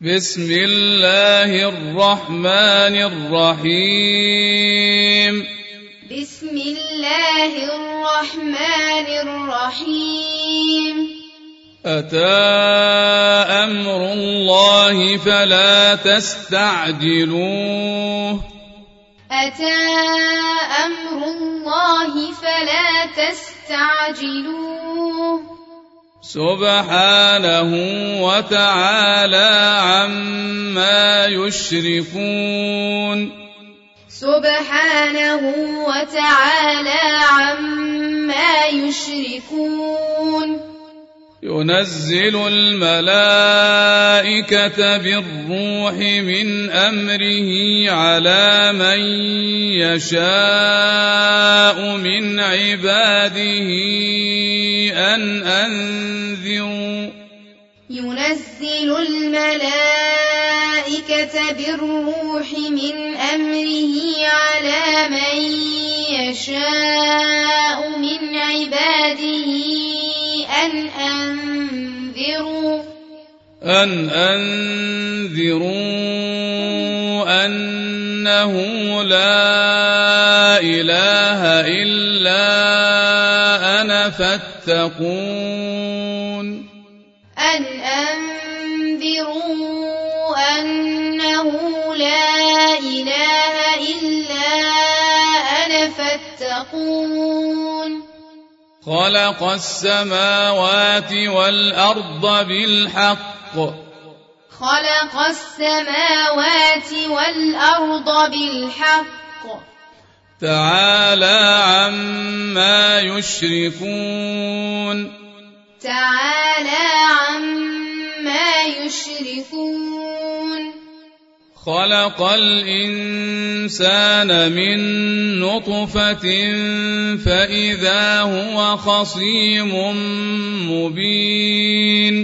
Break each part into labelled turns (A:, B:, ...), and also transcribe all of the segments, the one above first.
A: بسم الله الرحمن الرحيم
B: بسم الله الرحمن الرحيم
A: أتى أمر الله فلا تستعجلوه
B: أتى أمر الله فلا تستعجلوه
A: سبحانه وتعالى عما يشركون
B: سبحانه وتعالى عما يشركون
A: ينزل الملائكة بالروح من أمره على من يشاء من عباده أن أنذروا
B: ينزل الملائكة بالروح من أمره على من يشاء من عباده أن أن أنذروا
A: أن أنذروا أنه لا إله إلا أنا فاتقون
B: أن أنذروا
A: خلق السماوات والأرض بالحق
B: خلق السماوات والأرض بالحق
A: تعالى عما يشركون
B: تعالى عما
A: يشركون خلق الإنسان من نطفة فإذا هو خصيم مبين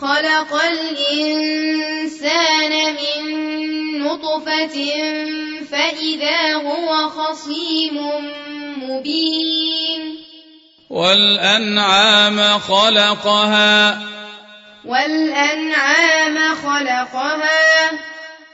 B: خلق الإنسان من نطفة فإذا هو خصيم مبين
A: والأنعام خلقها
B: والأنعام خلقها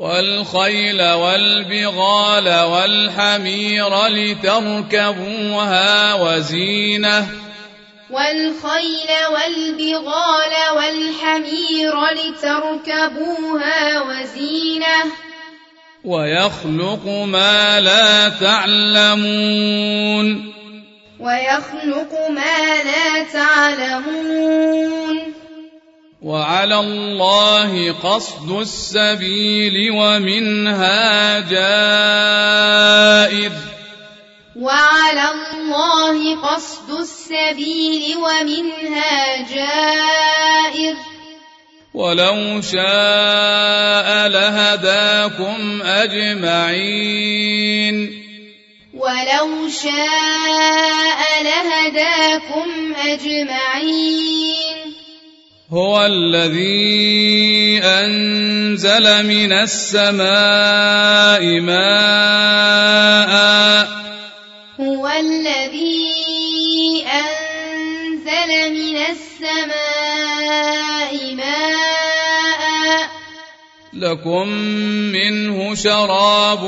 A: والخيل والبغال والحمير لتركبوها وزينة
B: والخيل والبغال والحمير لتركبوها وزينة
A: ويخلق ما لا تعلمون
B: ويخلق ما لا تعلمون
A: وعلى الله قصد السبيل ومنها جائر
B: وعلى الله قصد السبيل ومنها جائر
A: ولو شاء لهداكم أجمعين
B: ولو شاء لهداكم أجمعين
A: هو الذي أنزل من السماء ماء
B: هو الذي أنزل من السماء ماء
A: لكم منه شراب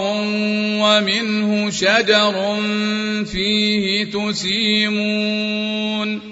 A: ومنه شجر فيه تسيمون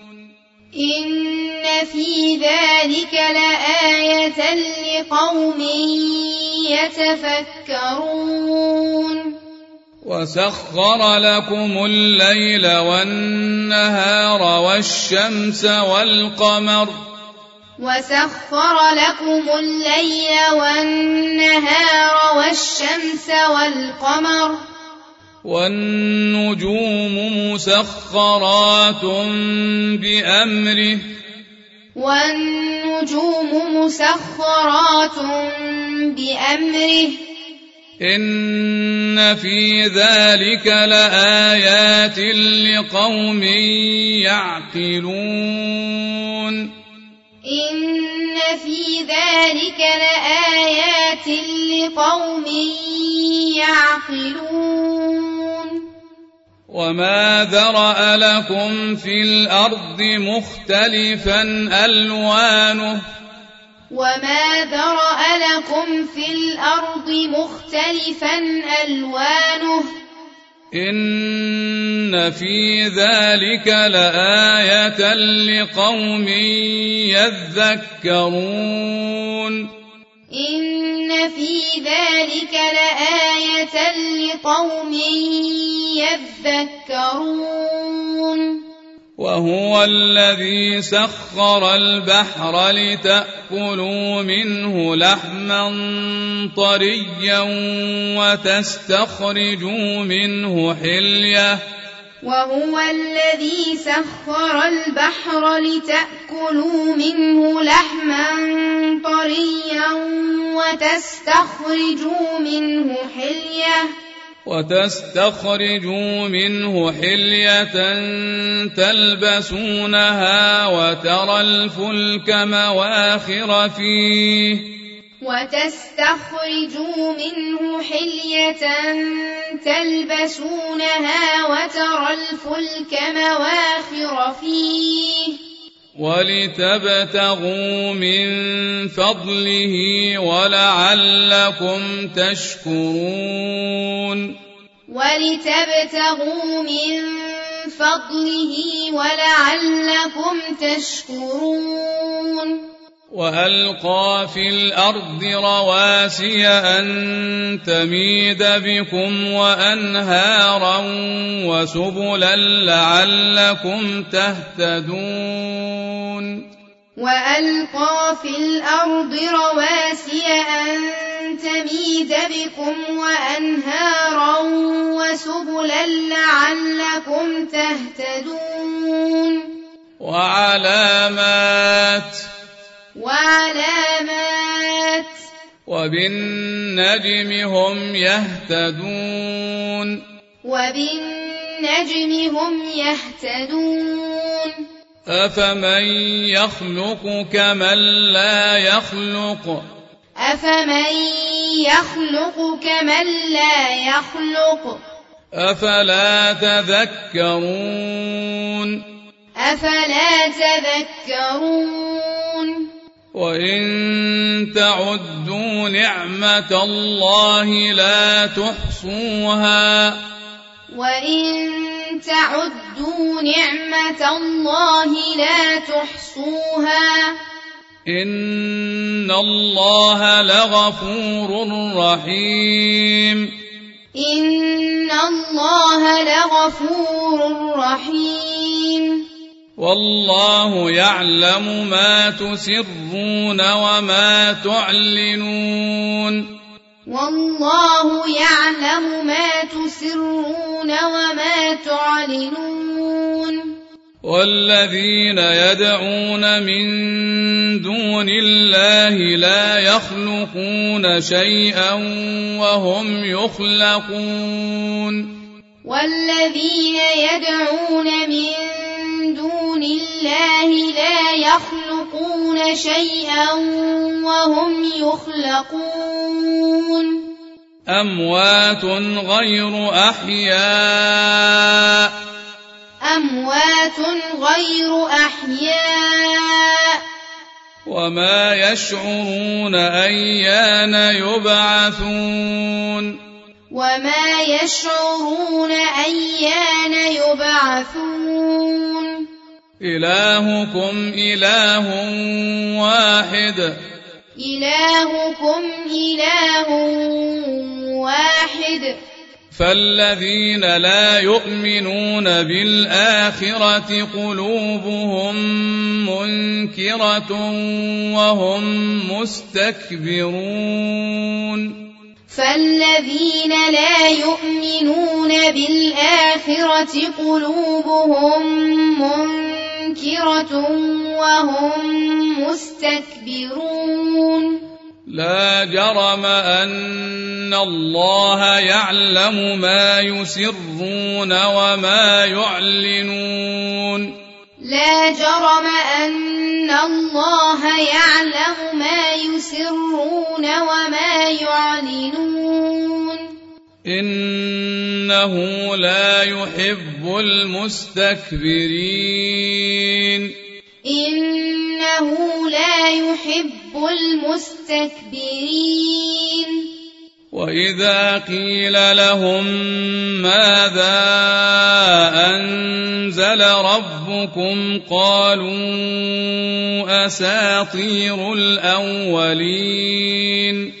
A: إن
B: في ذلك لآية لقوم يتفكرون
A: وسخر لكم الليل والنهار والشمس والقمر
B: وسخر لكم الليل والنهار والشمس والقمر
A: والنجوم مسخرات بأمره
B: والنجوم مسخرات
A: بأمره إن في ذلك لآيات لقوم يعقلون
B: إن في ذلك لآيات لقوم يعقلون
A: وما ذرأ لكم في الأرض مختلفا ألوانه
B: وما ذرأ لكم في الأرض مختلفا ألوانه
A: إن في ذلك لآية لقوم يذكرون إن
B: في ذلك لآية لقوم يذكرون
A: وهو الذي سخر البحر لتأكلوا منه لحما طريا وتستخرجوا منه حليه
B: وهو الذي سخر البحر لتأكلوا منه لحما طريا وتستخرجوا منه حلية
A: وتستخرجوا منه حلية تلبسونها وترى الفلك مواخر فيه
B: وتستخرجوا منه حلية تلبسونها وترى الفلك مواخر فيه
A: ولتبتغوا من فضله ولعلكم تشكرون
B: ولتبتغوا من فضله ولعلكم تشكرون
A: وألقى في الأرض رواسي أن تميد بكم وأنهارا وسبلا لعلكم تهتدون
B: وألقى في الأرض رواسي أن تميد بكم وأنهارا وسبلا لعلكم تهتدون
A: وعلامات
B: وعلامات
A: وبالنجم هم يهتدون
B: وبالنجم هم يهتدون
A: أفمن يخلق كمن لا يخلق
B: أفمن يخلق كمن لا يخلق
A: أفلا تذكرون
B: أفلا تذكرون
A: وإن تعدوا نعمة الله لا تحصوها
B: وإن تعدوا نعمة الله لا تحصوها
A: إن الله لغفور رحيم
B: إن الله لغفور رحيم
A: والله يعلم ما تسرون وما تعلنون
B: والله يعلم ما تسرون وما تعلنون
A: والذين يدعون من دون الله لا يخلقون شيئا وهم يخلقون
B: والذين يدعون من دون الله لا يخلقون شيئا وهم يخلقون
A: أموات غير أحياء
B: أموات غير أحياء
A: وما يشعرون أيان يبعثون
B: وما يشعرون أيان يبعثون
A: إلهكم إله واحد
B: إلهكم إله واحد
A: فالذين لا يؤمنون بالآخرة قلوبهم منكرة وهم مستكبرون
B: فالذين لا يؤمنون بالآخرة قلوبهم منكرة منكرة وهم مستكبرون
A: لا جرم أن الله يعلم ما يسرون وما يعلنون
B: لا جرم أن الله يعلم ما يسرون وما يعلنون
A: إنه لا يحب المستكبرين
B: إنه لا يحب المستكبرين
A: وإذا قيل لهم ماذا أنزل ربكم قالوا أساطير الأولين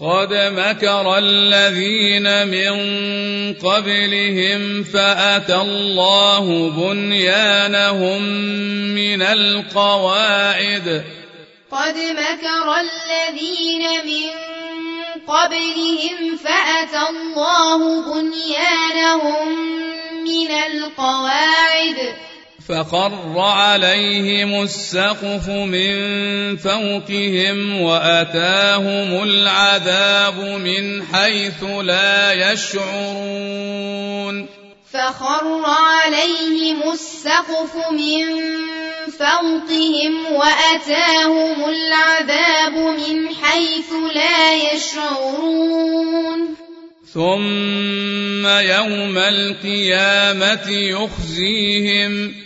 A: قد مكر الذين من قبلهم فاتى الله بنيانهم من القواعد
B: قد مكر الذين من قبلهم فاتى الله بنيانهم من القواعد
A: فخر عليهم السقف من فوقهم واتاهم العذاب من حيث لا يشعرون
B: فخر عليهم السقف من فوقهم واتاهم العذاب من حيث لا يشعرون
A: ثم يوم القيامه يخزيهم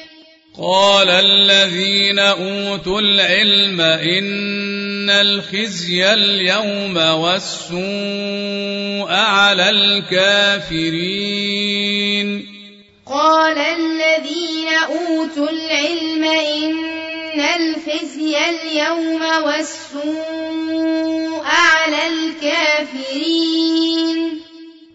A: قال الذين أوتوا العلم إن الخزي اليوم والسوء على الكافرين
B: قال الذين أوتوا العلم إن الخزي اليوم والسوء على
A: الكافرين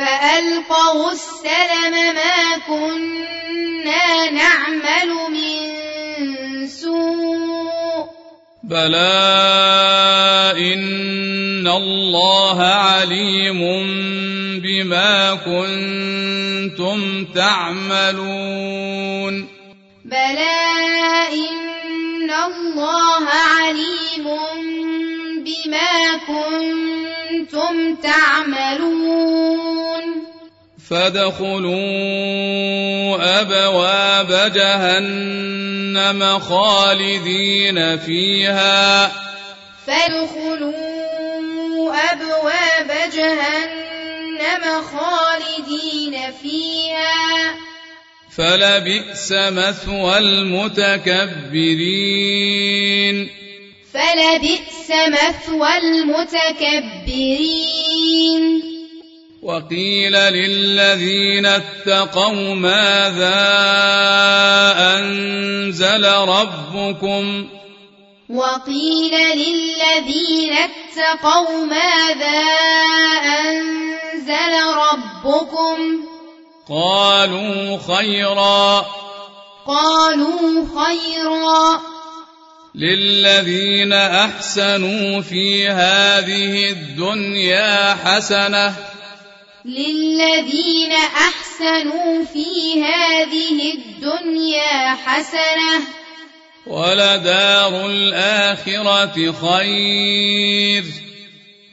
B: فألقوا السلم ما
A: كنا نعمل
B: من
A: سوء بلى إن الله عليم بما كنتم تعملون
B: بلى إن الله عليم بما كنتم تعملون
A: فادخلوا أبواب جهنم خالدين فيها
B: فادخلوا أبواب جهنم خالدين فيها
A: فلبئس مثوى المتكبرين
B: فلبئس مثوى
A: المتكبرين وقيل للذين اتقوا ماذا أنزل ربكم وقيل للذين اتقوا ماذا
B: أنزل ربكم
A: قالوا خيرا
B: قالوا خيرا
A: للذين أحسنوا في هذه الدنيا حسنة
B: للذين أحسنوا في هذه الدنيا حسنة
A: ولدار الآخرة خير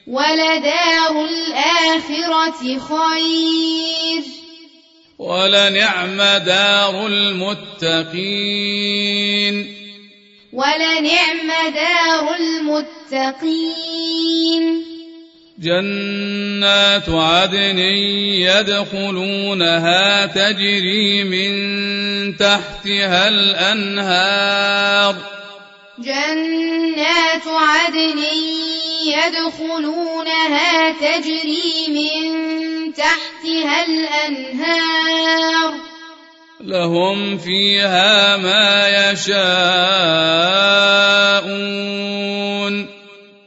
B: ولدار الآخرة خير
A: ولنعم دار المتقين
B: ولنعم دار المتقين
A: جنات عدن يدخلونها تجري من تحتها الأنهار
B: جنات عدن يدخلونها تجري من تحتها الأنهار
A: لهم فيها ما يشاءون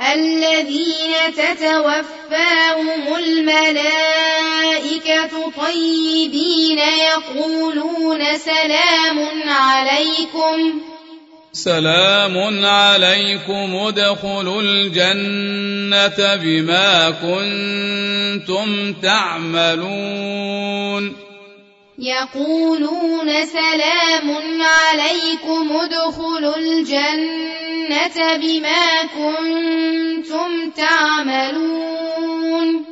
B: الذين تتوفاهم الملائكة طيبين يقولون سلام عليكم
A: سلام عليكم ادخلوا الجنة بما كنتم تعملون
B: يقولون سلام عليكم ادخلوا الجنة الجنة بما كنتم تعملون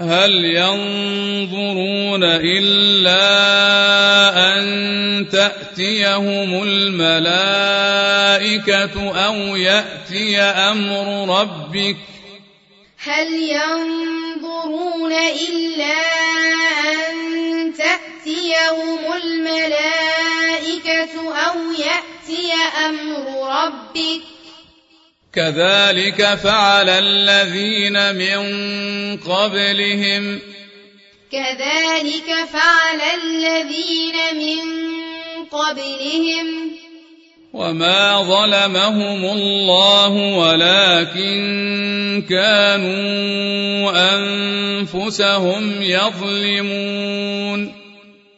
A: هل ينظرون إلا أن تأتيهم الملائكة أو يأتي أمر ربك
B: هل ينظرون إلا أن تأتيهم تأتيهم الملائكة أو يأتي أمر ربك
A: كذلك فعل الذين من قبلهم
B: كذلك فعل الذين من قبلهم
A: وما ظلمهم الله ولكن كانوا أنفسهم يظلمون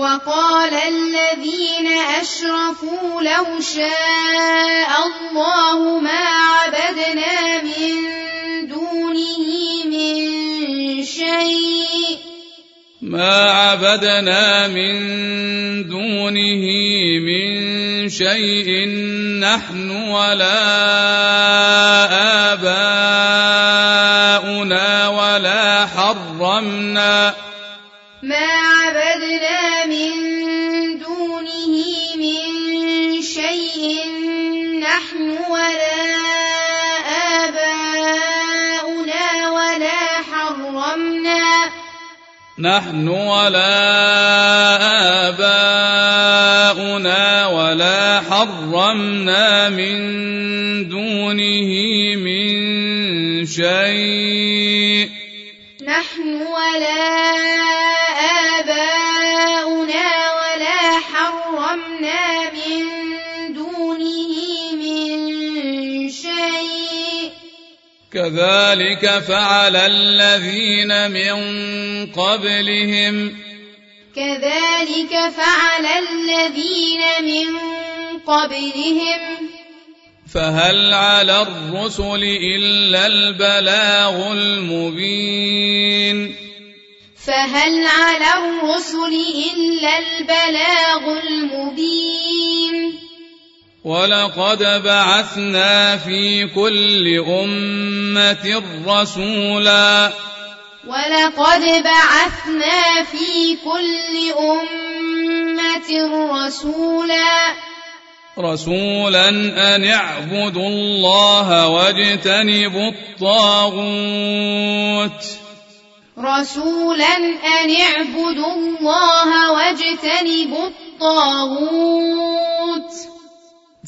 B: وقال الذين أشرفوا لو شاء الله ما عبدنا من دونه من شيء
A: ما عبدنا من دونه من شيء نحن ولا آباؤنا ولا حرمنا
B: ما عبدنا من دونه من شيء نحن ولا آباؤنا ولا حرمنا
A: نحن ولا آباؤنا ولا حرمنا من دونه من شيء
B: نحن ولا آباؤنا
A: كذلك فعل الذين من قبلهم
B: كذلك فعل الذين من قبلهم
A: فهل على الرسل إلا البلاغ المبين
B: فهل على الرسل إلا البلاغ المبين
A: ولقد بعثنا في كل أمة رسولا
B: ولقد بعثنا في كل أمة رسولا
A: رسولا أن اعبدوا الله واجتنبوا الطاغوت
B: رسولا أن اعبدوا الله واجتنبوا الطاغوت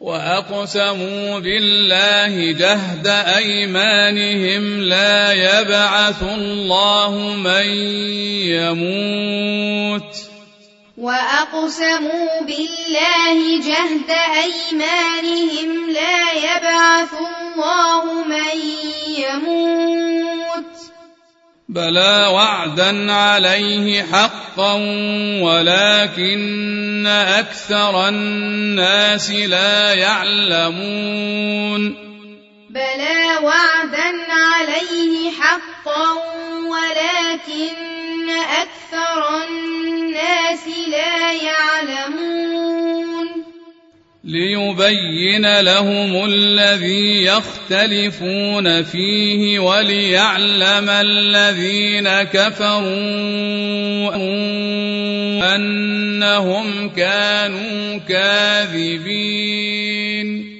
A: وأقسموا بالله جهد أيمانهم لا يبعث الله من يموت
B: وأقسموا بالله جهد أيمانهم لا يبعث الله من يموت
A: بلى وعدا عليه حقا ولكن أكثر الناس لا يعلمون بلى
B: وعدا عليه حقا ولكن أكثر الناس لا يعلمون
A: ليبين لهم الذي يختلفون فيه وليعلم الذين كفروا انهم كانوا كاذبين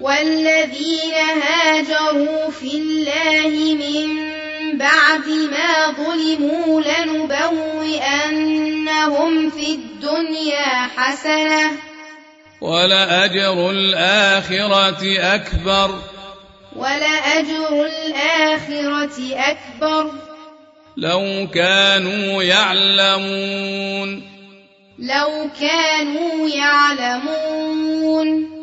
B: والذين هاجروا في الله من بعد ما ظلموا لنبوئنهم في الدنيا حسنة
A: ولأجر الآخرة أكبر
B: ولأجر الآخرة أكبر
A: لو كانوا يعلمون
B: لو كانوا يعلمون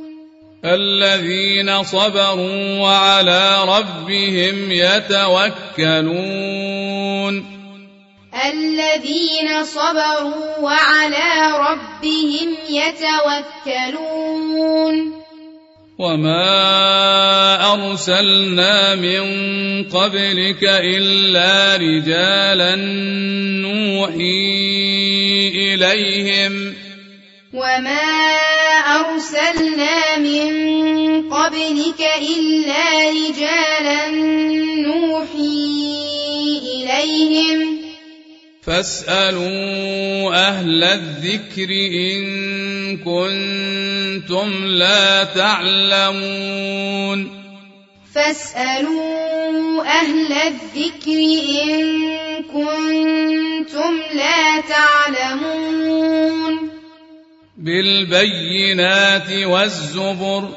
A: الذين صبروا وعلى ربهم يتوكلون
B: الذين صبروا وعلى ربهم يتوكلون
A: وما ارسلنا من قبلك الا رجالا نوحي اليهم
B: وما أرسلنا من قبلك إلا رجالا نوحي إليهم
A: فاسألوا أهل الذكر إن كنتم لا تعلمون
B: فاسألوا أهل الذكر إن كنتم لا تعلمون
A: بالبينات والزبر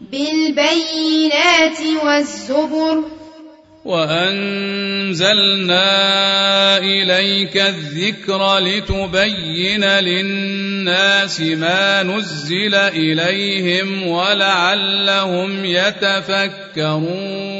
B: بالبينات والزبر
A: وأنزلنا إليك الذكر لتبين للناس ما نزل إليهم ولعلهم يتفكرون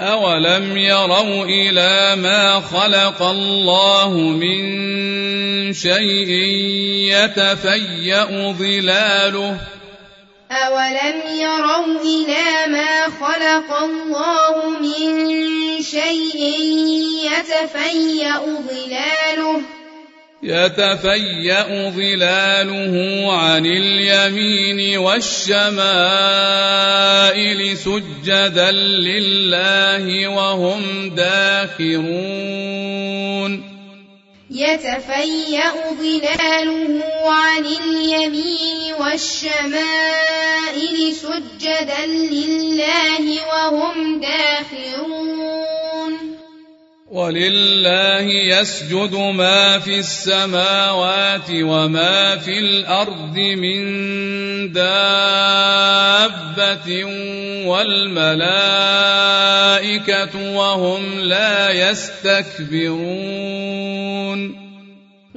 A: أولم يروا إلى ما خلق الله من شيء يتفيأ ظلاله
B: أولم يروا إلى ما خلق الله من شيء يتفيأ ظلاله
A: يتفيأ ظلاله عن اليمين والشمائل سجدا لله وهم داخرون
B: يتفيأ ظلاله عن اليمين والشمائل سجدا لله وهم داخرون
A: ولله يسجد ما في السماوات وما في الارض من دابه والملائكه وهم لا يستكبرون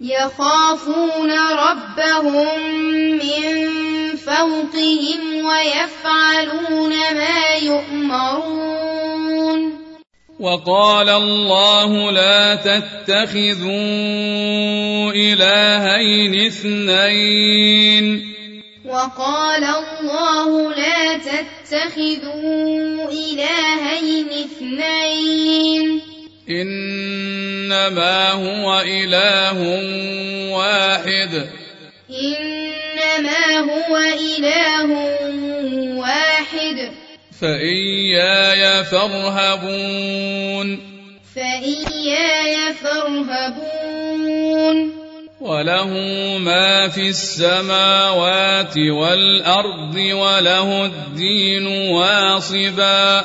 B: يخافون ربهم من فوقهم ويفعلون ما يؤمرون
A: وقال الله لا تتخذوا إلهين اثنين
B: وقال الله لا تتخذوا إلهين اثنين
A: إنما هو إله واحد
B: إنما هو إله واحد
A: فإياي فارهبون
B: فإياي فارهبون وله
A: ما في السماوات والأرض وله الدين واصباً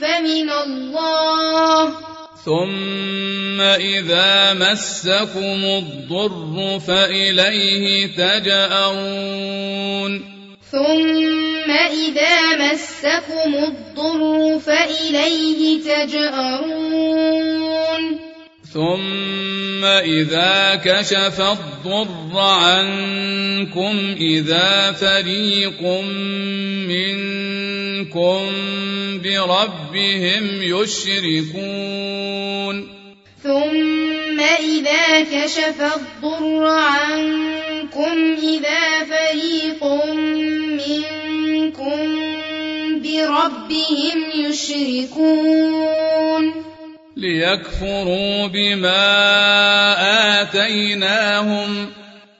B: فمن الله
A: ثم إذا مسكم الضر فإليه تجأرون ثم
B: إذا مسكم الضر فإليه تجأرون
A: ثم إذا كشف الضر عنكم إذا فريق منكم بربهم يشركون
B: ثم إذا كشف الضر عنكم إذا فريق منكم بربهم يشركون
A: ليكفروا بما آتيناهم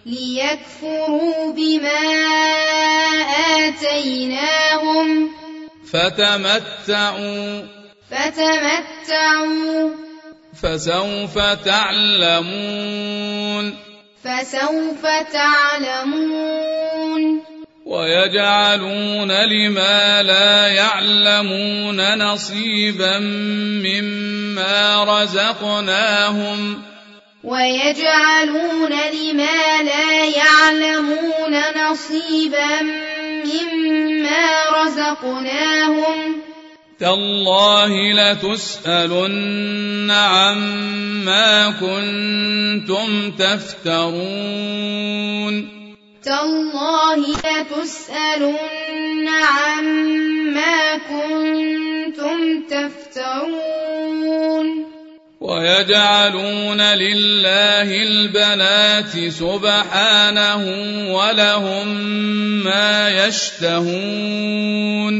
B: ليكفروا بما آتيناهم
A: فتمتعوا
B: فتمتعوا
A: فسوف تعلمون
B: فسوف تعلمون
A: ويجعلون لما لا يعلمون نصيبا مما رزقناهم
B: ويجعلون لما لا يعلمون نصيبا مما رزقناهم
A: تالله لتسالن عما كنتم تفترون
B: تالله لتسألن عما كنتم تفترون
A: ويجعلون لله البنات سبحانه ولهم ما يشتهون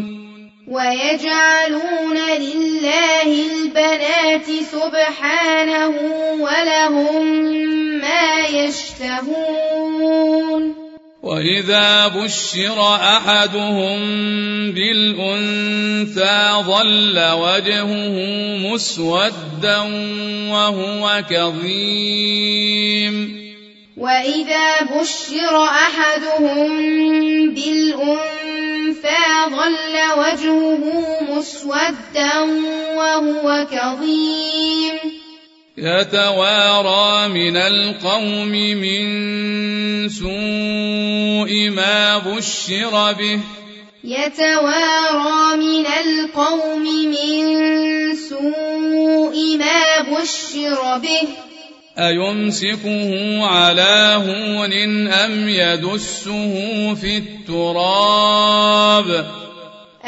B: ويجعلون لله البنات سبحانه ولهم ما يشتهون
A: وإذا بشر أحدهم بالأنثى ظل وجهه مسودا وهو كظيم
B: وإذا بشر أحدهم بالأنثى ظل وجهه مسودا وهو كظيم
A: يتوارى من القوم من سوء ما بشر به
B: يتوارى من القوم من سوء ما بشر به
A: أيمسكه على هون أم يدسه في التراب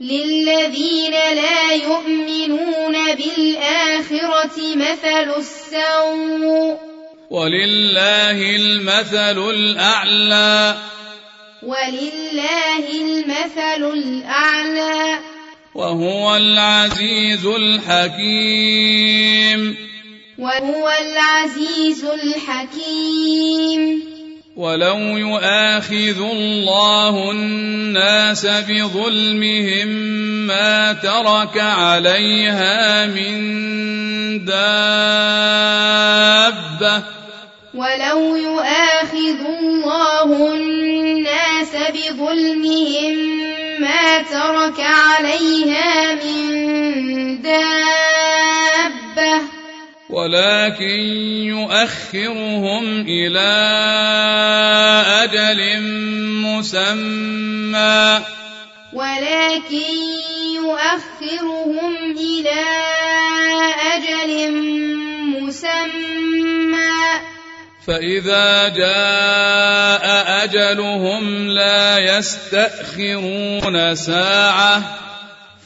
B: للذين لا يؤمنون بالآخرة مثل السوء
A: ولله المثل الأعلى
B: ولله المثل الأعلى
A: وهو العزيز الحكيم
B: وهو العزيز الحكيم
A: ولو يؤاخذ الله الناس بظلمهم ما ترك عليها من دابة
B: ولو يؤاخذ الله الناس بظلمهم ما ترك عليها من دابة
A: ولكن يؤخرهم إلى أجل مسمى ولكن يؤخرهم
B: إلى أجل مسمى
A: فإذا جاء أجلهم لا يستأخرون ساعة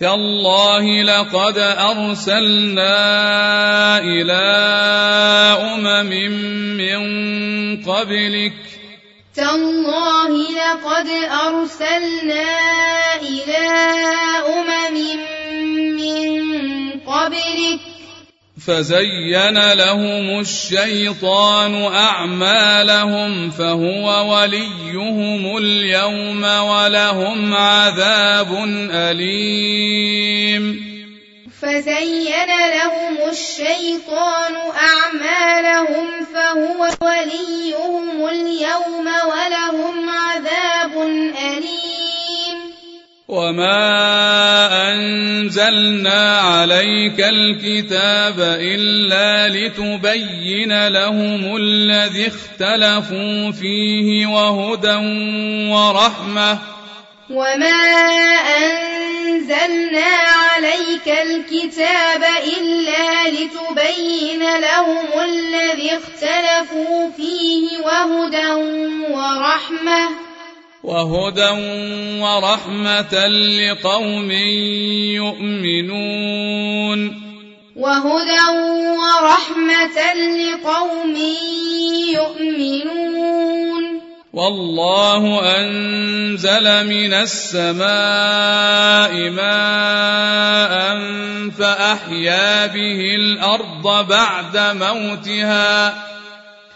A: تالله لقد ارسلنا الى امم من قبلك
B: تالله لقد ارسلنا الى امم من قبلك
A: فزين لهم الشيطان اعمالهم فهو وليهم اليوم ولهم عذاب اليم
B: فزين لهم الشيطان اعمالهم فهو وليهم اليوم ولهم عذاب اليم
A: وما أنزلنا عليك الكتاب إلا لتبين لهم الذي اختلفوا فيه وهدى ورحمة وما
B: أنزلنا عليك الكتاب إلا لتبين لهم الذي اختلفوا فيه وهدى ورحمة
A: وهدى ورحمة لقوم يؤمنون
B: وهدى ورحمة لقوم يؤمنون
A: والله أنزل من السماء ماء فأحيا به الأرض بعد موتها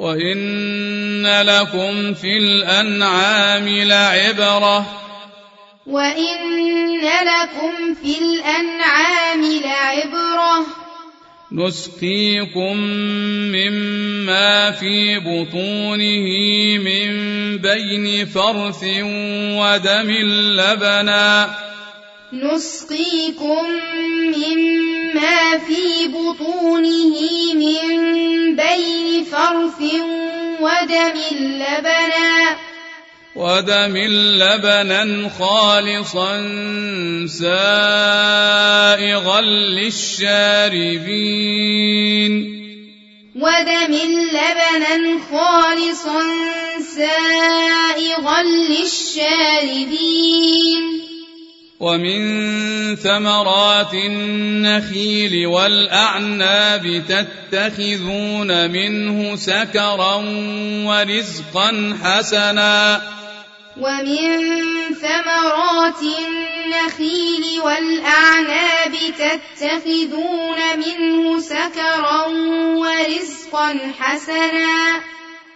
A: وإن لكم في الأنعام لعبرة
B: وإن لكم في الأنعام لعبرة
A: نسقيكم مما في بطونه من بين فرث ودم لبنا
B: نسقيكم ودم
A: لبنا ودم لبنا خالصا سائغا
B: للشاربين ودم لبنا خالصا سائغا للشاربين
A: ومن ثمرات النخيل والأعناب تتخذون منه سكرا ورزقا حسنا
B: ومن ثمرات النخيل والأعناب تتخذون منه سكرا ورزقا حسنا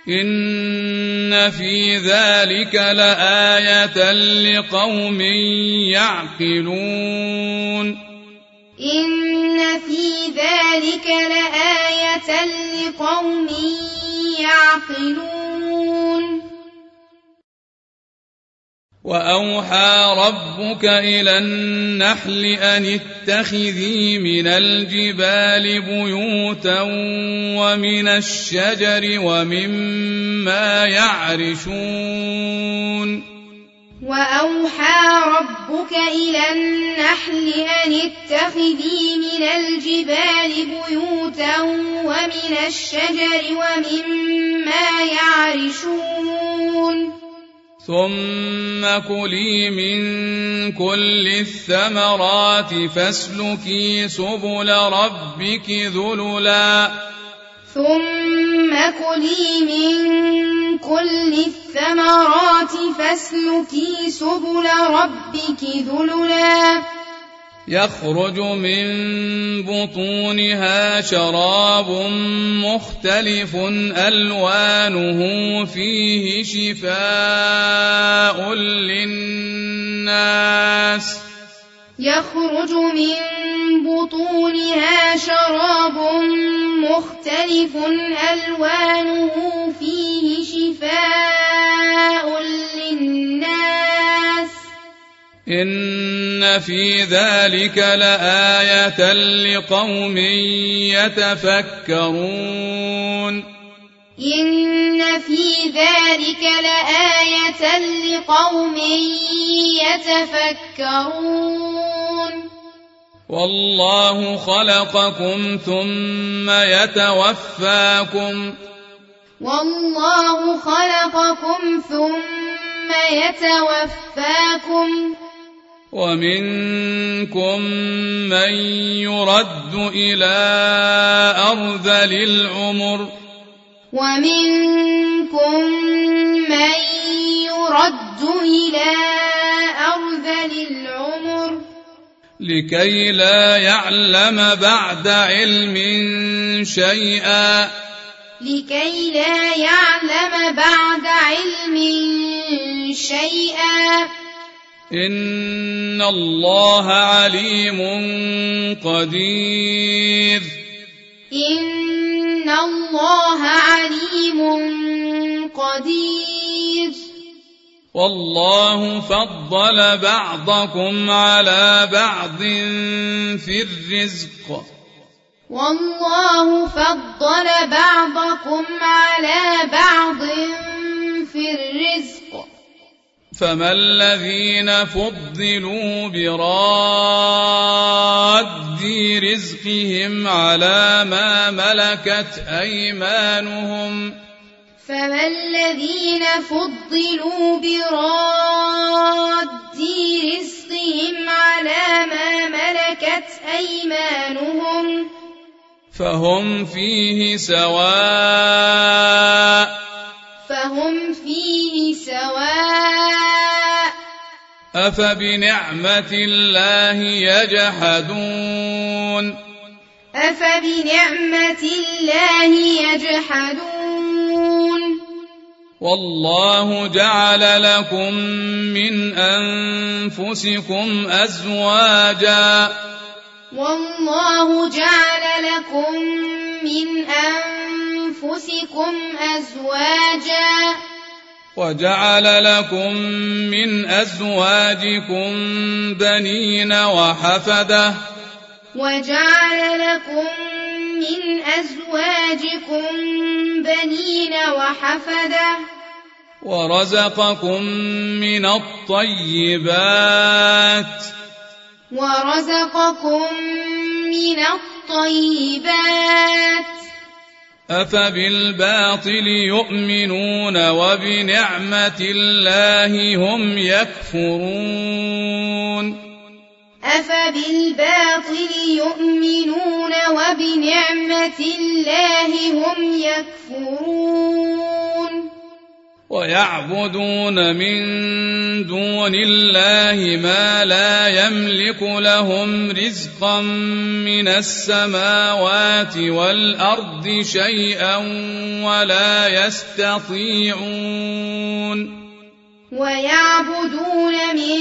A: إن في ذلك لآية لقوم يعقلون
B: إن في ذلك لآية لقوم يعقلون
A: وأوحى ربك إلى النحل أن اتخذي من الجبال بيوتا ومن الشجر ومما يعرشون
B: وأوحى ربك إلى النحل أن اتخذي من الجبال بيوتا ومن الشجر ومما يعرشون
A: ثم كلي من كل الثمرات فاسلكي سبل ربك ذللا
B: ثم كلي من كل الثمرات فاسلكي سبل ربك ذللا
A: يخرج من بطونها شراب مختلف الوانه فيه شفاء للناس
B: يخرج من بطونها شراب مختلف الوانه فيه شفاء للناس
A: إن في ذلك لآية لقوم يتفكرون
B: إن في ذلك لآية لقوم يتفكرون
A: والله خلقكم ثم يتوفاكم
B: والله خلقكم ثم يتوفاكم
A: ومنكم من يرد إلى أرض للعمر ومنكم
B: من يرد إلى أرض للعمر
A: لكي لا يعلم بعد علم شيئا
B: لكي لا يعلم بعد علم شيئا
A: إن الله عليم قدير
B: إن الله عليم قدير
A: والله فضل بعضكم على بعض في الرزق
B: والله فضل بعضكم على بعض في الرزق
A: فما الذين فضلوا براد رزقهم على ما ملكت أيمانهم
B: فما الذين فضلوا براد رزقهم على ما ملكت أيمانهم
A: فهم فيه سواء
B: فهم فيه سواء
A: أفبنعمة الله يجحدون
B: أفبنعمة الله يجحدون
A: والله جعل لكم من أنفسكم أزواجا
B: والله جعل لكم من أنفسكم أزواجا
A: وجعل لكم من أزواجكم بنين وحفدة
B: وجعل لكم من أزواجكم بنين وحفدة
A: ورزقكم من الطيبات
B: ورزقكم من الطيبات
A: أفبالباطل يؤمنون وبنعمة الله هم يكفرون
B: أفبالباطل يؤمنون وبنعمة الله هم يكفرون
A: ويعبدون من دون الله ما لا يملك لهم رزقا من السماوات والارض شيئا ولا يستطيعون
B: ويعبدون من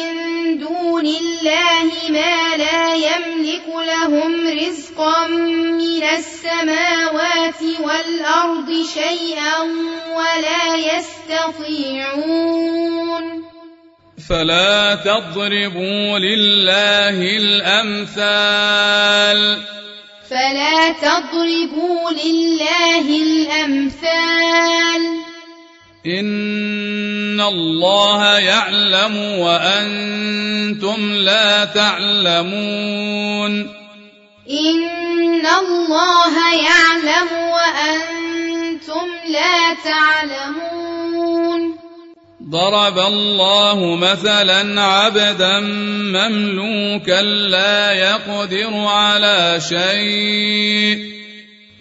B: دون الله ما لا يملك لهم رزقا من السماوات والأرض شيئا ولا يستطيعون
A: فلا تضربوا لله الأمثال
B: فلا تضربوا لله الأمثال
A: إن الله يعلم وأنتم لا تعلمون
B: إن الله يعلم وأنتم لا تعلمون
A: ضرب الله مثلا عبدا مملوكا لا يقدر على شيء ضرب الله مثلا عبدا مملوكا لا يقدر
B: على شيء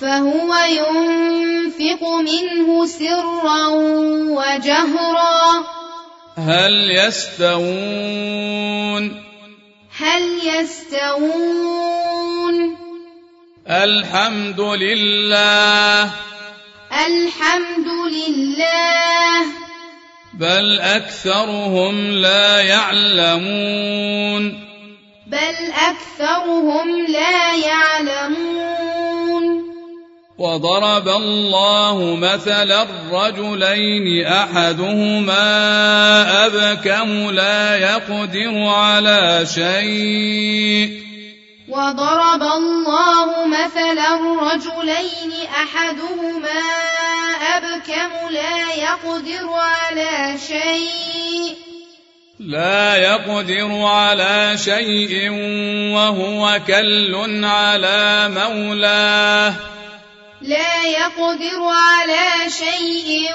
B: فهو ينفق منه سرا وجهرا
A: هل يستوون
B: هل يستوون
A: الحمد لله
B: الحمد لله
A: بل أكثرهم لا يعلمون
B: بل أكثرهم لا يعلمون
A: وضرب الله مثلا الرجلين احدهما ابكم لا يقدر على شيء
B: وضرب الله مثلا الرجلين احدهما ابكم لا يقدر على شيء
A: لا يقدر على شيء وهو كل على مولاه
B: لا يقدر على شيء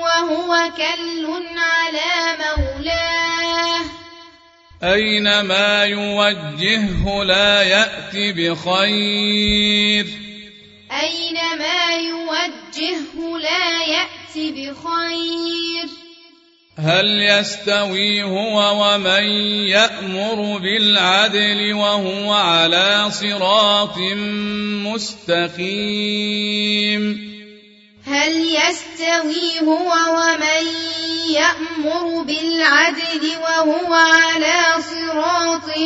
B: وهو كل على مولاه
A: أينما يوجهه لا يأتي بخير
B: أينما يوجهه لا يأتي بخير
A: هل يستوي هو ومن يأمر بالعدل وهو على صراط مستقيم
B: هل يستوي هو ومن يأمر بالعدل وهو على صراط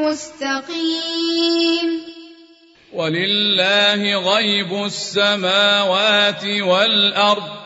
B: مستقيم
A: ولله غيب السماوات والأرض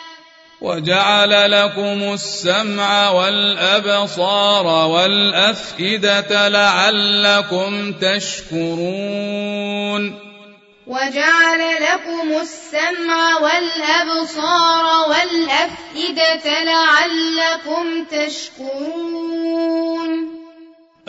A: وجعل لكم السمع والابصار والافئده لعلكم تشكرون
B: وجعل لكم السمع والابصار والافئده لعلكم تشكرون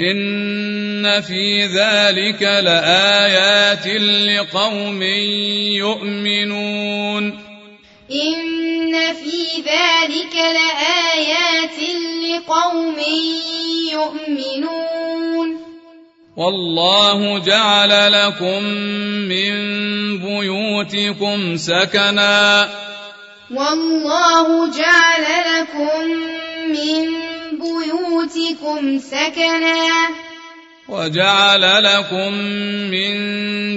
A: إن في ذلك لآيات لقوم يؤمنون إن في
B: ذلك لآيات لقوم يؤمنون
A: والله جعل لكم من بيوتكم سكنا والله
B: جعل لكم من بيوتكم سكنا
A: وجعل لكم من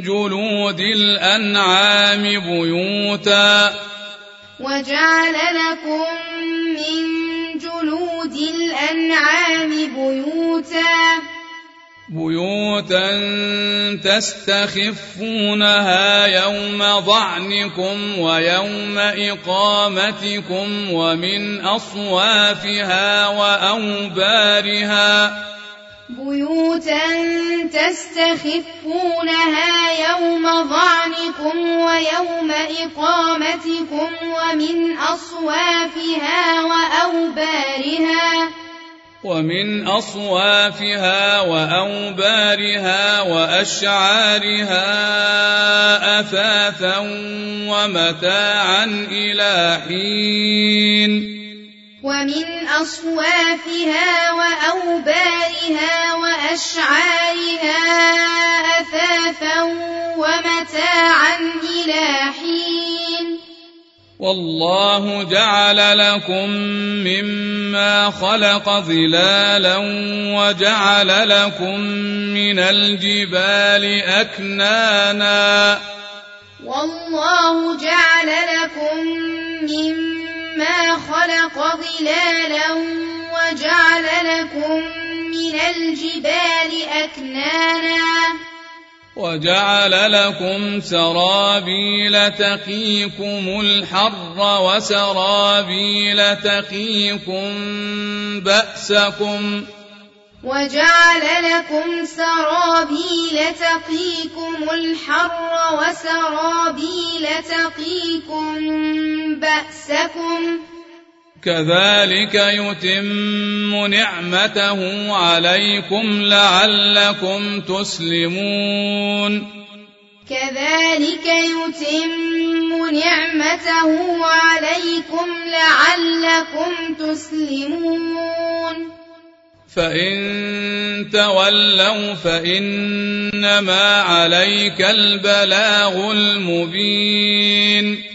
A: جلود الأنعام بيوتا
B: وجعل لكم من جلود الأنعام بيوتا
A: بيوتا تستخفونها يوم ضعنكم ويوم إقامتكم ومن أصوافها وأوبارها
B: بيوتا تستخفونها يوم ظعنكم ويوم إقامتكم ومن أصوافها وأوبارها
A: ومن أصوافها وأوبارها وأشعارها أثاثا ومتاعا إلى حين
B: ومن أصوافها وأوبارها وأشعارها أثاثا ومتاعا إلى حين
A: والله جعل لكم مما خلق ظلالا وجعل لكم من الجبال أكنانا
B: والله جعل لكم مما خلق ظلالا وجعل لكم من الجبال أكنانا
A: وجعل لكم سرابيل تقيكم الحر وسرابيل تقيكم بأسكم
B: وجعل لكم سرابيل تقيكم الحر وسرابيل تقيكم بأسكم
A: كذلك يتم نعمته عليكم لعلكم تسلمون
B: كذلك يتم نعمته عليكم لعلكم تسلمون
A: فان تولوا فانما عليك البلاغ المبين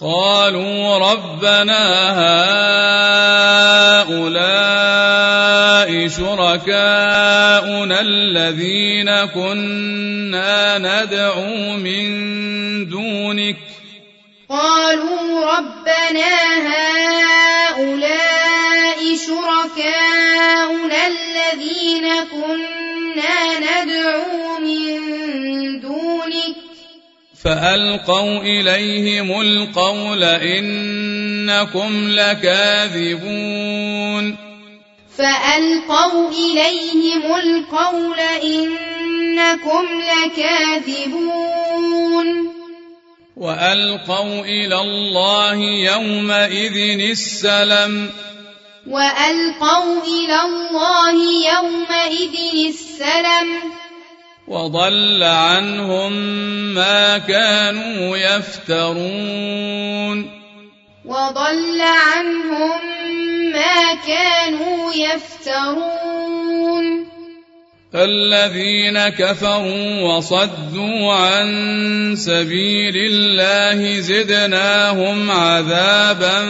A: قالوا ربنا هؤلاء شركاؤنا الذين كنا ندعو من دونك
B: قالوا ربنا هؤلاء شركاؤنا الذين كنا ندعو من دونك
A: فألقوا إليهم القول إنكم لكاذبون
B: فألقوا إليهم القول إنكم لكاذبون
A: وألقوا إلى الله يومئذ السلم
B: وألقوا إلى الله يومئذ السلم
A: وضل عنهم ما كانوا يفترون
B: وضل عنهم ما كانوا يفترون
A: الذين كفروا وصدوا عن سبيل الله زدناهم عذابا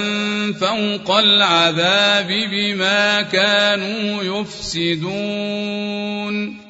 A: فوق العذاب بما كانوا
B: يفسدون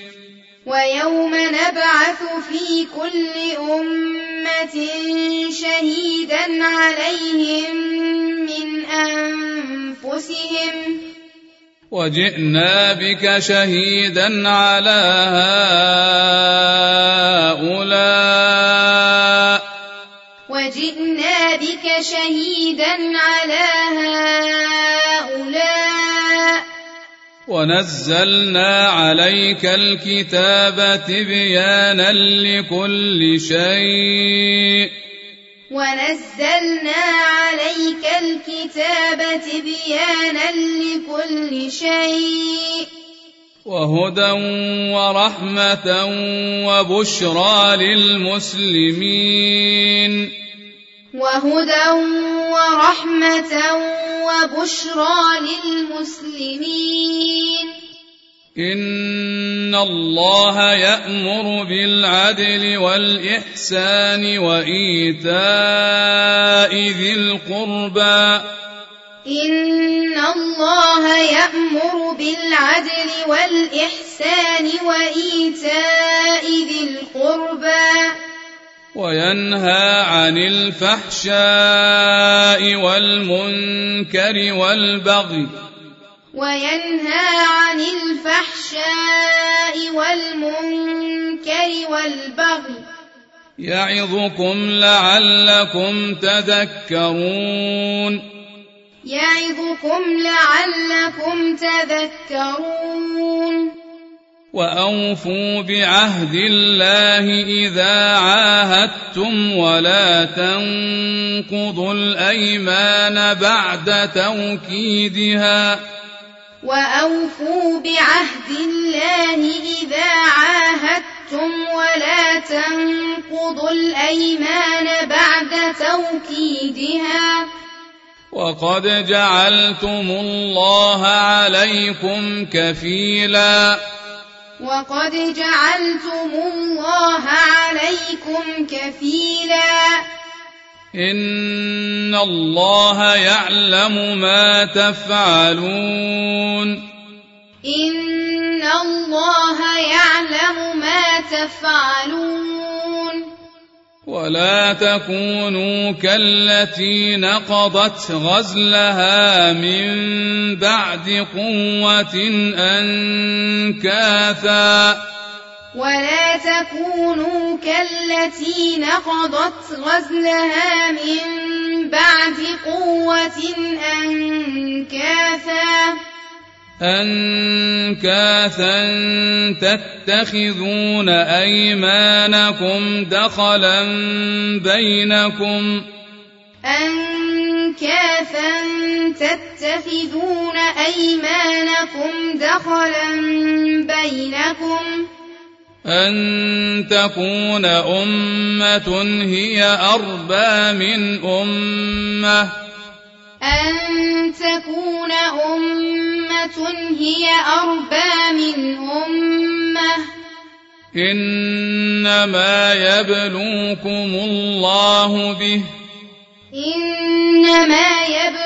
B: ويوم نبعث في كل أمة شهيدا عليهم من أنفسهم
A: وجئنا بك شهيدا على هؤلاء
B: وجئنا بك شهيدا على هؤلاء
A: ونزلنا عليك الكتاب تبيانا لكل شيء
B: ونزلنا عليك الكتاب تبيانا لكل شيء
A: وهدى ورحمة وبشرى للمسلمين
B: وهدى ورحمة وبشرى للمسلمين
A: إن الله يأمر بالعدل والإحسان وإيتاء ذي القربى
B: إن الله يأمر بالعدل والإحسان وإيتاء ذي القربى
A: وينهى عن الفحشاء والمنكر والبغي
B: وينهى عن الفحشاء والمنكر والبغي
A: يعظكم لعلكم تذكرون
B: يعظكم لعلكم تذكرون
A: وأوفوا بعهد الله إذا عاهدتم ولا تنقضوا الأيمان بعد توكيدها وأوفوا بعهد
B: الله إذا عاهدتم ولا تنقضوا الأيمان بعد توكيدها
A: وقد جعلتم الله عليكم كفيلاً
B: وقد جعلتم الله عليكم كفيلا
A: ان الله يعلم ما تفعلون
B: ان الله يعلم ما تفعلون
A: ولا تكونوا كالتي نقضت غزلها من بعد قوة أنكاثا
B: ولا تكونوا كالتي نقضت غزلها من بعد قوة أنكاثا
A: أنكاثا تتخذون أيمانكم دخلا بينكم
B: أنكاثا تتخذون أيمانكم دخلا بينكم
A: أن تكون أمة هي أربى من أمة
B: أن تكون أمة هي أربى من أمة
A: إنما يبلوكم الله به
B: إنما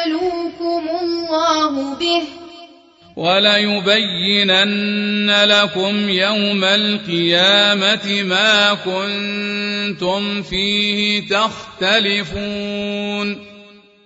B: يبلوكم الله به
A: وليبينن لكم يوم القيامة ما كنتم فيه تختلفون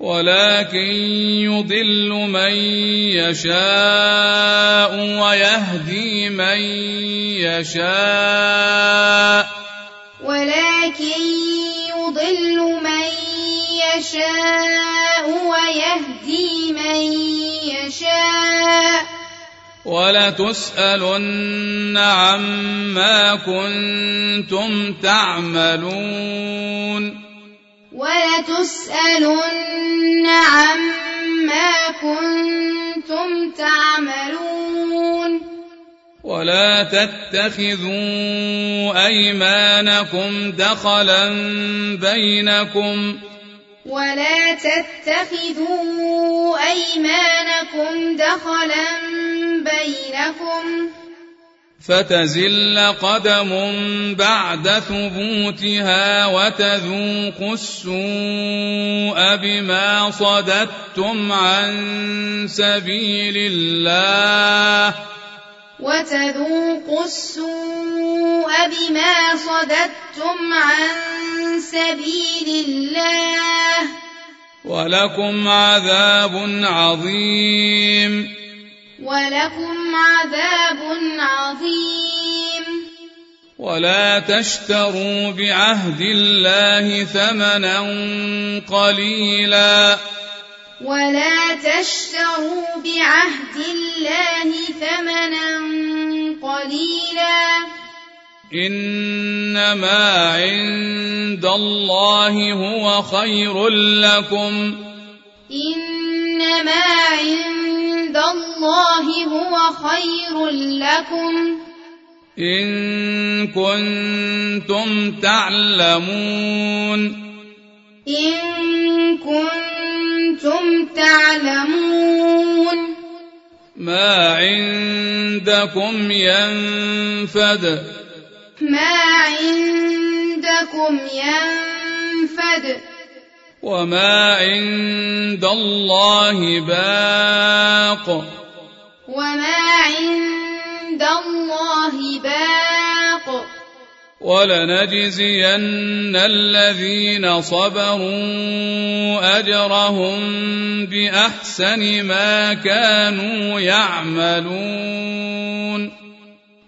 A: ولكن يضل من يشاء ويهدي من يشاء
B: ولكن يضل من يشاء ويهدي من يشاء
A: ولا تسالن عما كنتم تعملون
B: ولتسألن عما كنتم تعملون
A: ولا تتخذوا أيمانكم دخلا بينكم
B: ولا تتخذوا أيمانكم دخلا بينكم
A: فتزل قدم بعد ثبوتها وتذوق السوء بما صددتم عن سبيل الله وتذوقوا
B: السوء بما صددتم عن سبيل الله
A: ولكم عذاب عظيم
B: ولكم عذاب عظيم
A: ولا تشتروا بعهد الله ثمنا قليلا
B: ولا تشتروا بعهد الله ثمنا قليلا
A: انما عند الله هو خير لكم
B: إن إن ما عند الله هو خير لكم
A: إن كنتم تعلمون
B: إن كنتم تعلمون
A: ما عندكم ينفد
B: ما عندكم ينفد
A: وما عند الله باق
B: وما عند الله باق
A: ولنجزين الذين صبروا أجرهم بأحسن ما كانوا يعملون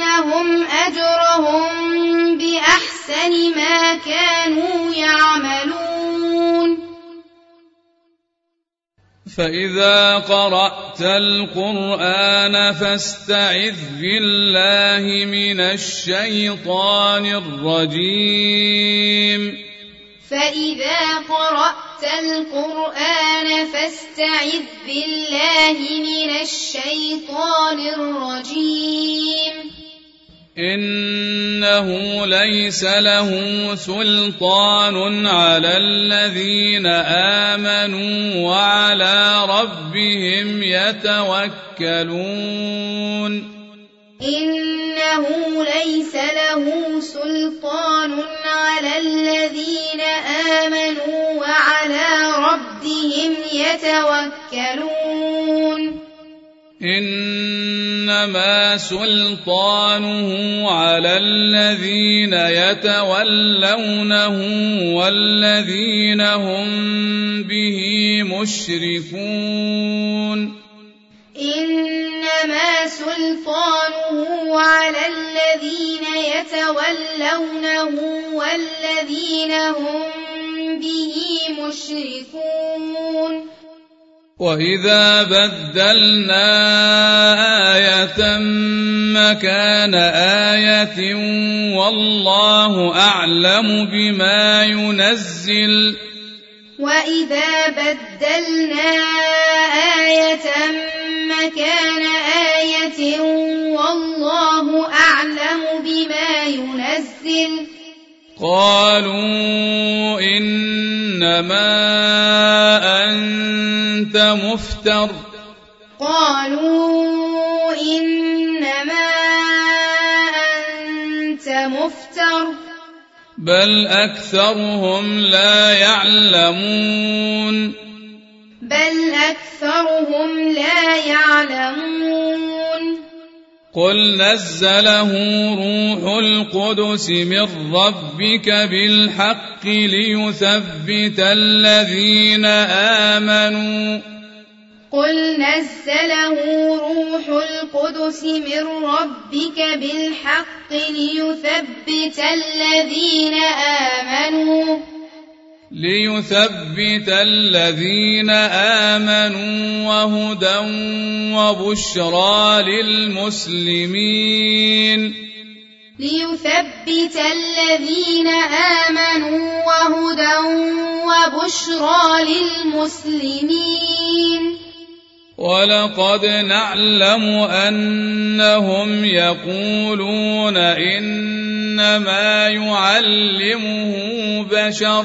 B: لهم أجرهم بأحسن ما كانوا يعملون
A: فإذا قرأت القرآن فاستعذ بالله من الشيطان الرجيم
B: فإذا قرأت القرآن فاستعذ بالله من الشيطان الرجيم
A: إنه ليس له سلطان على الذين آمنوا وعلى ربهم يتوكلون
B: إنه ليس له سلطان على الذين آمنوا وعلى ربهم يتوكلون
A: إنما سلطانه على الذين يتولونه والذين هم به مشرفون إنما
B: سلطانه على الذين يتولونه والذين هم به مشركون
A: وإذا بدلنا آية مكان آية والله أعلم بما ينزل وإذا
B: بدلنا آية مكان آية والله أعلم بما ينزل
A: قالوا إنما أنت مفتر قالوا
B: إنما أنت مفتر
A: بل أكثرهم لا يعلمون
B: بل أكثرهم لا يعلمون
A: قل نزله روح القدس من ربك بالحق ليثبت الذين آمنوا
B: قل نزله روح القدس من ربك بالحق ليثبت الذين آمنوا
A: ليثبت الذين آمنوا وهدى وبشرى للمسلمين
B: ليثبت الذين آمنوا وهدى وبشرى للمسلمين
A: ولقد نعلم أنهم يقولون إنما يعلمه بشر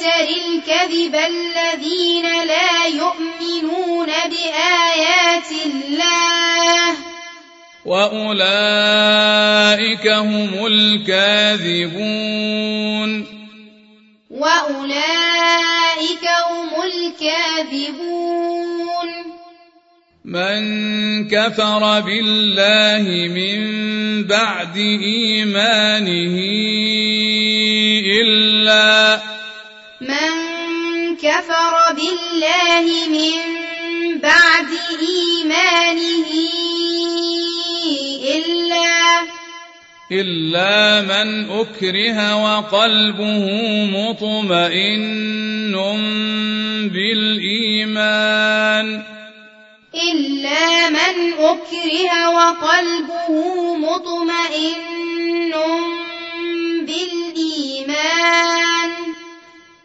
B: يفتر الكذب الذين لا يؤمنون بآيات الله
A: وأولئك هم الكاذبون
B: وأولئك هم
A: الكاذبون من كفر بالله من بعد إيمانه إلا
B: من كفر بالله من بعد إيمانه إلا
A: إلا من أكره وقلبه مطمئن بالإيمان
B: إلا من أكره وقلبه مطمئن بالإيمان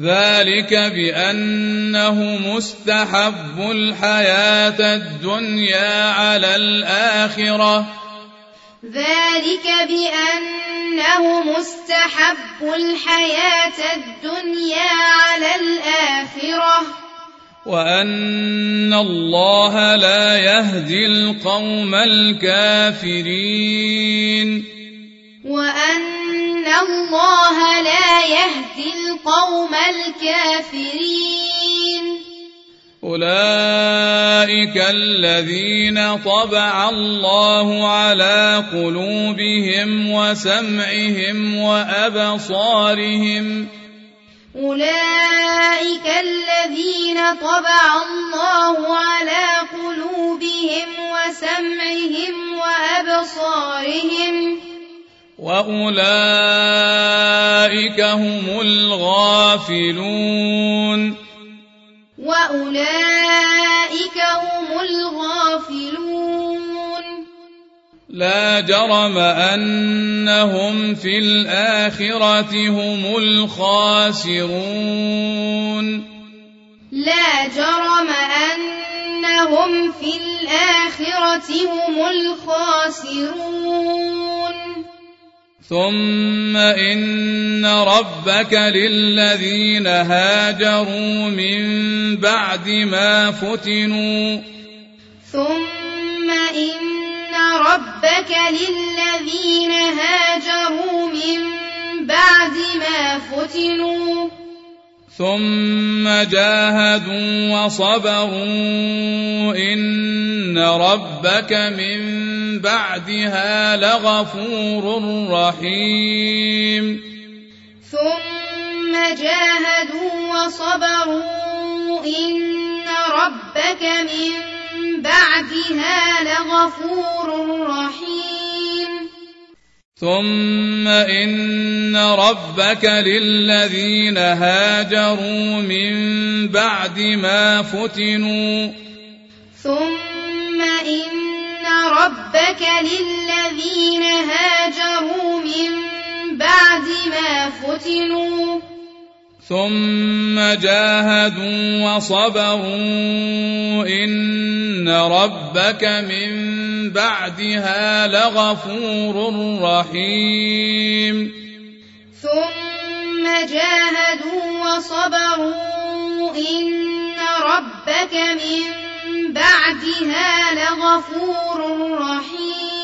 A: ذلك بأنه مستحب الحياة الدنيا على الآخرة
B: ذلك بأنه مستحب الحياة الدنيا على الآخرة
A: وأن الله لا يهدي القوم الكافرين
B: وأن الله لا يهدي القوم الكافرين
A: أولئك الذين طبع الله على قلوبهم وسمعهم وأبصارهم
B: أولئك الذين طبع الله على قلوبهم وسمعهم وأبصارهم
A: وأولئك هم الغافلون
B: وأولئك هم الغافلون
A: لا جرم أنهم في الآخرة هم الخاسرون لا جرم أنهم في
B: الآخرة هم الخاسرون
A: ثم إن ربك للذين هاجروا من بعد ما فتنوا ثم
B: إن ربك للذين هاجروا من بعد ما فتنوا
A: ثم جاهدوا وصبروا ان ربك من بعدها لغفور رحيم
B: ثم جاهدوا وصبروا ان ربك من بعدها لغفور رحيم
A: ثم إن ربك للذين هاجروا من بعد ما فتنوا
B: ثم إن ربك للذين هاجروا من بعد ما
A: فتنوا ثم جاهدوا وصبروا ان ربك من بعدها لغفور رحيم
B: ثم جاهدوا وصبروا ان ربك من بعدها لغفور رحيم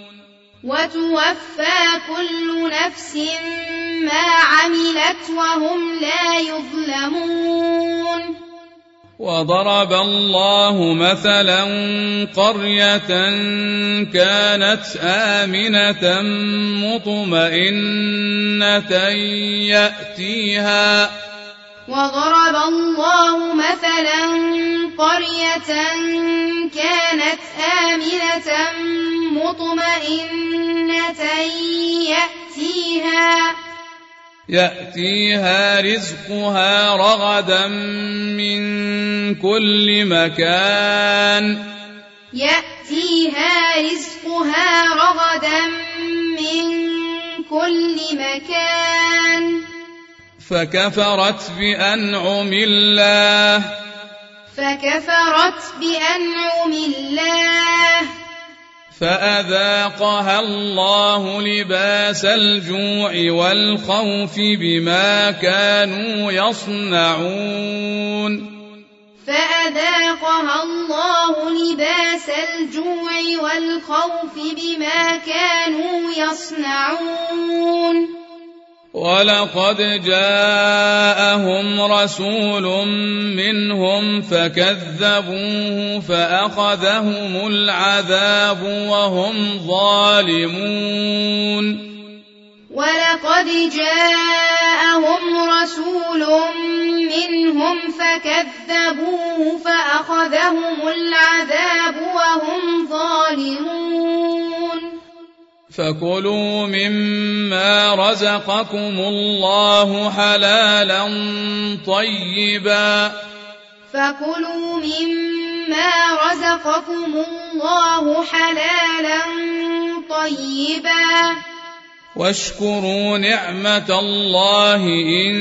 B: وتوفى كل نفس ما عملت وهم لا يظلمون
A: وضرب الله مثلا قرية كانت آمنة مطمئنة يأتيها
B: وضرب الله مثلا قرية كانت آمنة مطمئنة يأتيها
A: يأتيها رزقها رغدا من كل مكان
B: يأتيها رزقها رغدا من كل مكان
A: فكفرت بأنعم الله
B: فكفرت بأنعم الله
A: فأذاقها الله لباس الجوع والخوف بما كانوا يصنعون
B: فأذاقها الله لباس الجوع والخوف بما كانوا يصنعون
A: ولقد جاءهم رسول منهم فكذبوه فأخذهم العذاب وهم ظالمون
B: ولقد جاءهم رسول منهم فكذبوه فأخذهم العذاب وهم ظالمون
A: فكلوا مما رزقكم الله حلالا طيبا فكلوا مما
B: رزقكم الله حلالا طيبا
A: واشكروا نعمه الله ان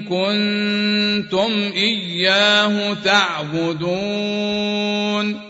A: كنتم اياه تعبدون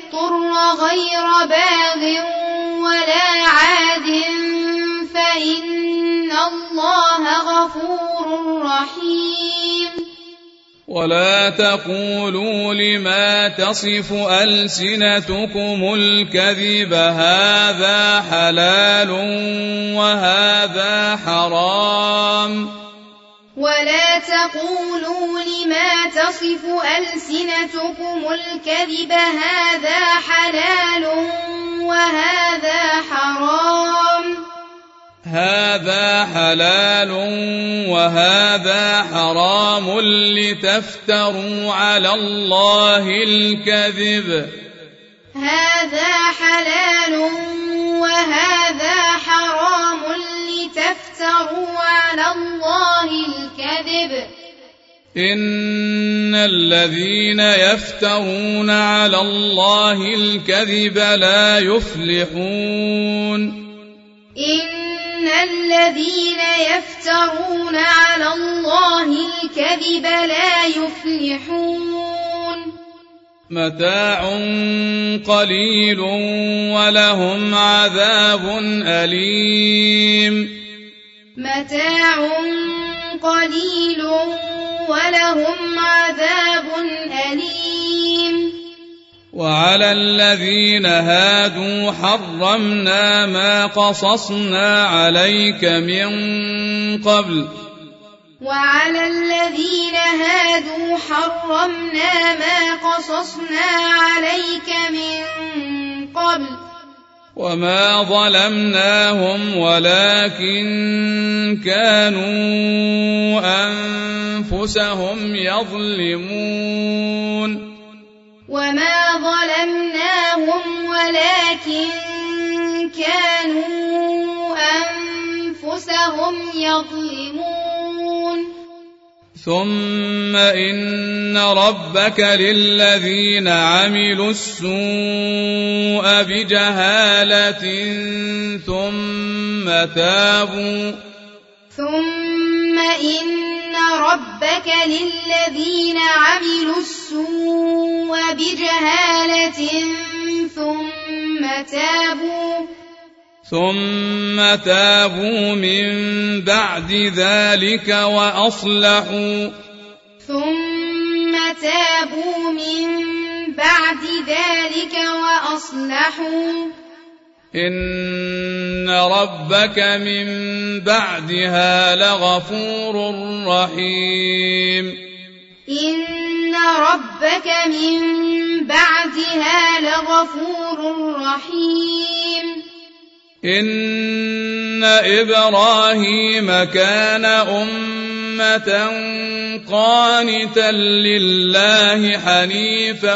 B: اضطر غير باغ ولا عاد فإن الله غفور رحيم
A: ولا تقولوا لما تصف ألسنتكم الكذب هذا حلال وهذا حرام
B: ولا تقولوا لما تصف ألسنتكم الكذب هذا حلال وهذا حرام
A: هذا حلال وهذا حرام لتفتروا على الله الكذب
B: هذا حلال وهذا حرام لتف افتروا عَلَى اللَّهِ الْكَذِبَ
A: إِنَّ الَّذِينَ يَفْتَرُونَ عَلَى اللَّهِ الْكَذِبَ لَا يُفْلِحُونَ
B: إِنَّ الَّذِينَ يَفْتَرُونَ عَلَى اللَّهِ الْكَذِبَ لَا يُفْلِحُونَ
A: متاع قليل ولهم عذاب أليم
B: متاع قليل ولهم عذاب أليم
A: وعلى الذين هادوا حرمنا ما قصصنا عليك من قبل
B: وعلى الذين هادوا حرمنا ما قصصنا عليك من قبل
A: وما ظلمناهم ولكن كانوا أنفسهم يظلمون
B: وما ظلمناهم ولكن كانوا أنفسهم يظلمون
A: ثم إن ربك للذين عملوا السوء بجهالة ثم تابوا
B: ثم إن ربك للذين عملوا السوء بجهالة ثم تابوا
A: ثم تابوا من بعد ذلك وأصلحوا
B: ثم تابوا من بعد ذلك وأصلحوا
A: إن ربك من بعدها لغفور رحيم
B: إن ربك من بعدها لغفور رحيم
A: إن إبراهيم كان أمة قانتا لله حنيفا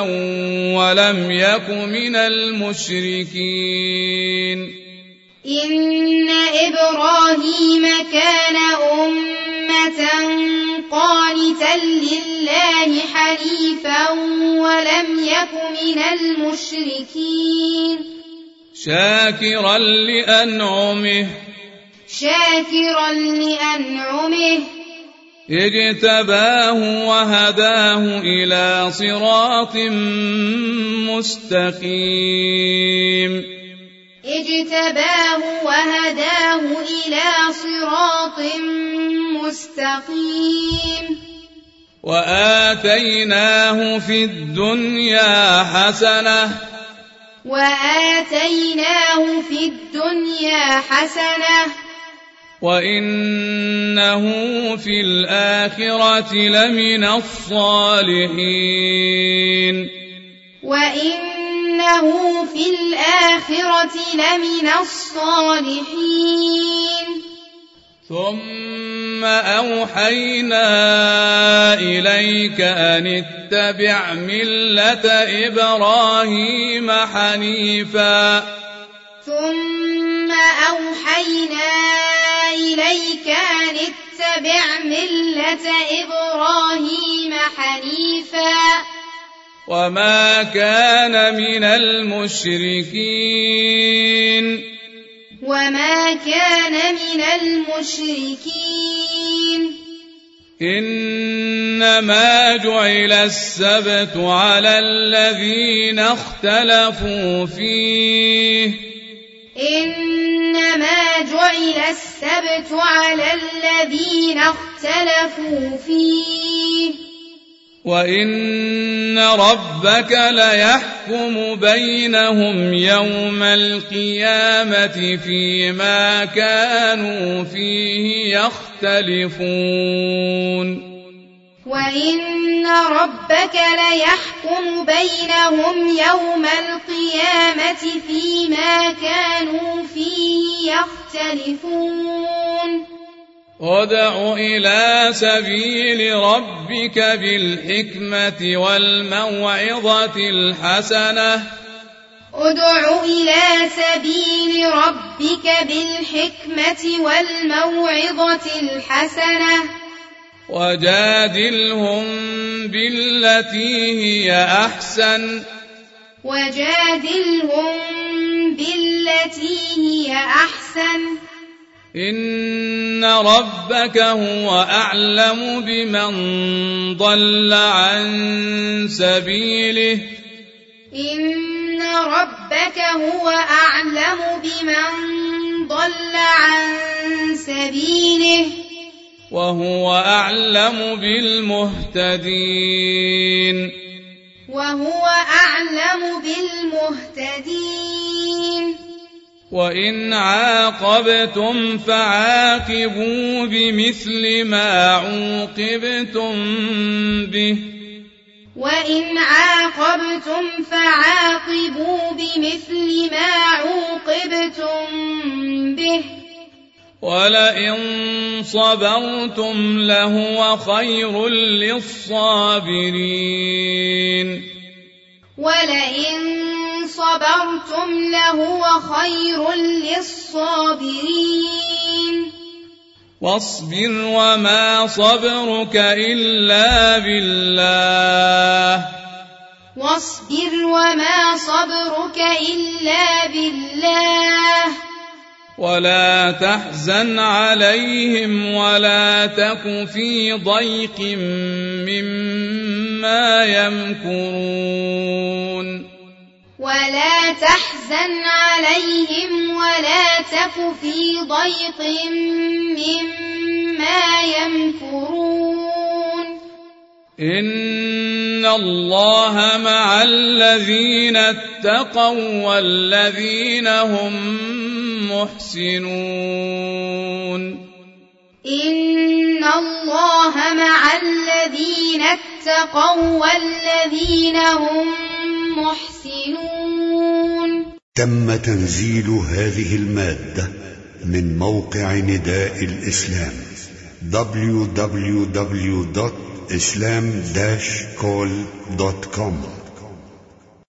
A: ولم يك من المشركين
B: إن إبراهيم كان أمة قانتا لله حنيفا ولم يك من المشركين
A: شاكرا لأنعمه
B: شاكرا لأنعمه
A: اجتباه وهداه إلى صراط مستقيم
B: اجتباه وهداه إلى صراط مستقيم
A: وآتيناه في الدنيا حسنة
B: وآتيناه في الدنيا حسنة
A: وإنه في الآخرة لمن الصالحين
B: وإنه في الآخرة لمن الصالحين
A: ثم أوحينا إليك أن اتبع ملة إبراهيم حنيفا ثم
B: أوحينا إليك أن اتبع ملة إبراهيم حنيفا
A: وما كان من المشركين
B: وما كان من المشركين
A: إنما جعل السبت على الذين اختلفوا فيه
B: إنما جعل السبت على الذين اختلفوا فيه
A: وان ربك ليحكم بينهم يوم القيامه فيما كانوا فيه يختلفون
B: وان ربك ليحكم بينهم يوم القيامه فيما كانوا فيه يختلفون
A: ادع إلى سبيل ربك بالحكمة والموعظة الحسنة
B: ادع إلى سبيل ربك بالحكمة والموعظة الحسنة
A: وجادلهم بالتي هي أحسن
B: وجادلهم بالتي هي
A: أحسن إن ربك هو أعلم بمن ضل عن سبيله
B: إن ربك هو أعلم بمن ضل عن سبيله
A: وهو أعلم بالمهتدين
B: وهو أعلم بالمهتدين
A: وإن عاقبتم فعاقبوا بمثل ما عوقبتم به
B: وإن عاقبتم فعاقبوا بمثل ما عوقبتم
A: به ولئن صبرتم لهو خير للصابرين
B: ولئن صبرتم لهو خير للصابرين
A: واصبر وما صبرك إلا بالله
B: واصبر وما صبرك إلا بالله
A: ولا تحزن عليهم ولا تك في ضيق مما يمكرون
B: ولا تحزن عليهم ولا تك في ضيق مما يمكرون
A: ان الله مع الذين اتقوا والذين هم محسنون
B: ان الله مع الذين اتقوا والذين هم محسنون
A: تم تنزيل هذه الماده
B: من موقع نداء الاسلام www islam-call.com